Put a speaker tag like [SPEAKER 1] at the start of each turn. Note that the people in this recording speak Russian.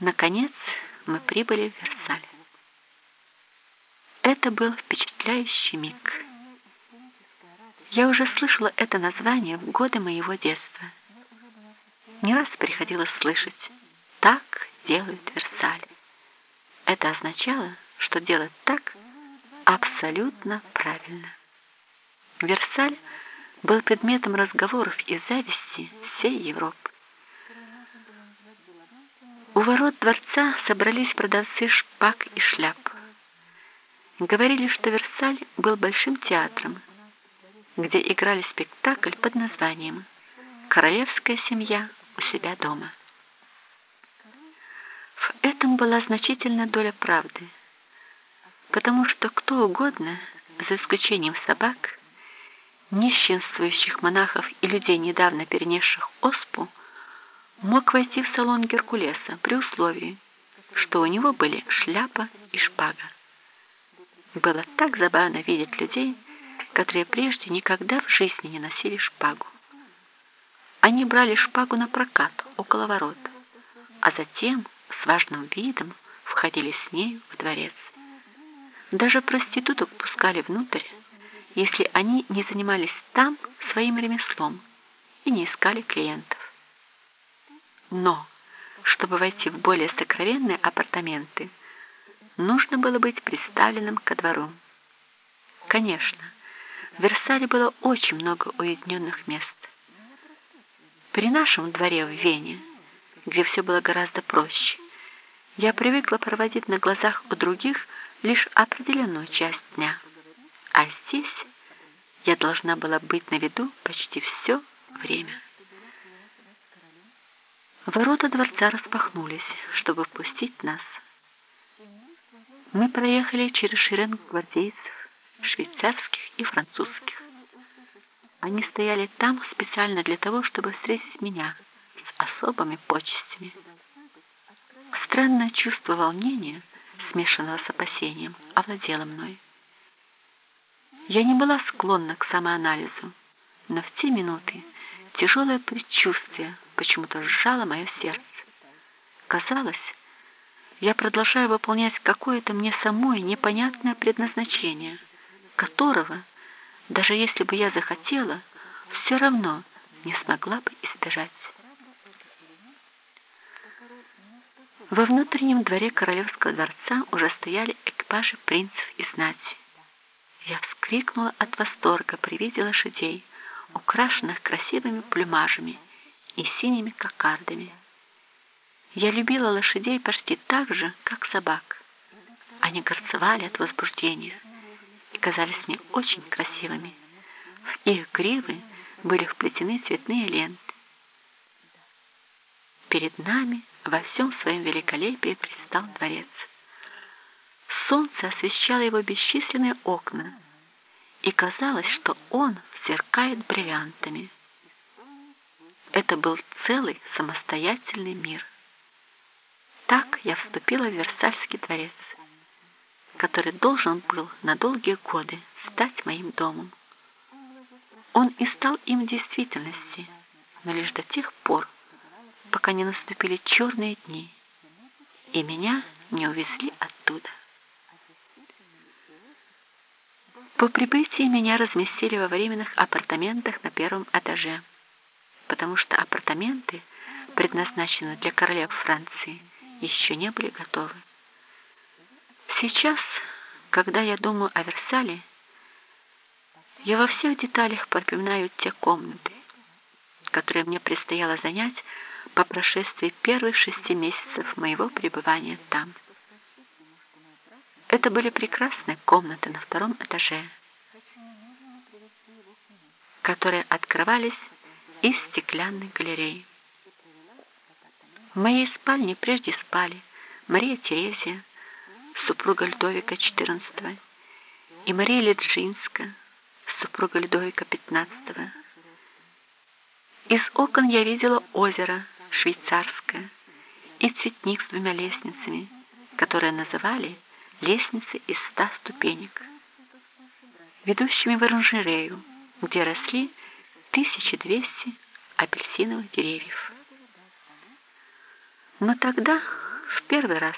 [SPEAKER 1] Наконец мы прибыли в Версаль. Это был впечатляющий миг. Я уже слышала это название в годы моего детства. Не раз приходилось слышать «так делают Версаль». Это означало, что делать так абсолютно правильно. Версаль был предметом разговоров и зависти всей Европы. У ворот дворца собрались продавцы шпаг и шляп. Говорили, что Версаль был большим театром, где играли спектакль под названием «Королевская семья у себя дома». В этом была значительная доля правды, потому что кто угодно, за исключением собак, нищенствующих монахов и людей, недавно перенесших оспу, мог войти в салон Геркулеса при условии, что у него были шляпа и шпага. Было так забавно видеть людей, которые прежде никогда в жизни не носили шпагу. Они брали шпагу на прокат около ворот, а затем с важным видом входили с ней в дворец. Даже проституток пускали внутрь, если они не занимались там своим ремеслом и не искали клиентов. Но, чтобы войти в более сокровенные апартаменты, нужно было быть представленным ко двору. Конечно, в Версале было очень много уединенных мест. При нашем дворе в Вене, где все было гораздо проще, я привыкла проводить на глазах у других лишь определенную часть дня. А здесь я должна была быть на виду почти все время. Ворота дворца распахнулись, чтобы впустить нас. Мы проехали через шеренгу гвардейцев, швейцарских и французских. Они стояли там специально для того, чтобы встретить меня с особыми почестями. Странное чувство волнения, смешанного с опасением, овладело мной. Я не была склонна к самоанализу, но в те минуты тяжелое предчувствие почему-то сжало мое сердце. Казалось, я продолжаю выполнять какое-то мне самое непонятное предназначение, которого, даже если бы я захотела, все равно не смогла бы избежать. Во внутреннем дворе королевского дворца уже стояли экипажи принцев и знати. Я вскрикнула от восторга при виде лошадей, украшенных красивыми плюмажами и синими кокардами. Я любила лошадей почти так же, как собак. Они горцевали от возбуждения и казались мне очень красивыми. В их гривы были вплетены цветные ленты. Перед нами во всем своем великолепии предстал дворец. Солнце освещало его бесчисленные окна, и казалось, что он сверкает бриллиантами. Это был целый самостоятельный мир. Так я вступила в Версальский дворец, который должен был на долгие годы стать моим домом. Он и стал им в действительности, но лишь до тех пор, пока не наступили черные дни, и меня не увезли оттуда. По прибытии меня разместили во временных апартаментах на первом этаже, потому что апартаменты, предназначенные для королев Франции, еще не были готовы. Сейчас, когда я думаю о Версале, я во всех деталях припоминаю те комнаты, которые мне предстояло занять по прошествии первых шести месяцев моего пребывания там. Это были прекрасные комнаты на втором этаже, которые открывались из стеклянной галереи. В моей спальне прежде спали Мария Терезия, супруга Людовика XIV, и Мария Леджинска, супруга Людовика XV. Из окон я видела озеро Швейцарское и цветник с двумя лестницами, которые называли лестницы из ста ступенек, ведущими в оранжерею, где росли 1200 апельсиновых деревьев. Но тогда, в первый раз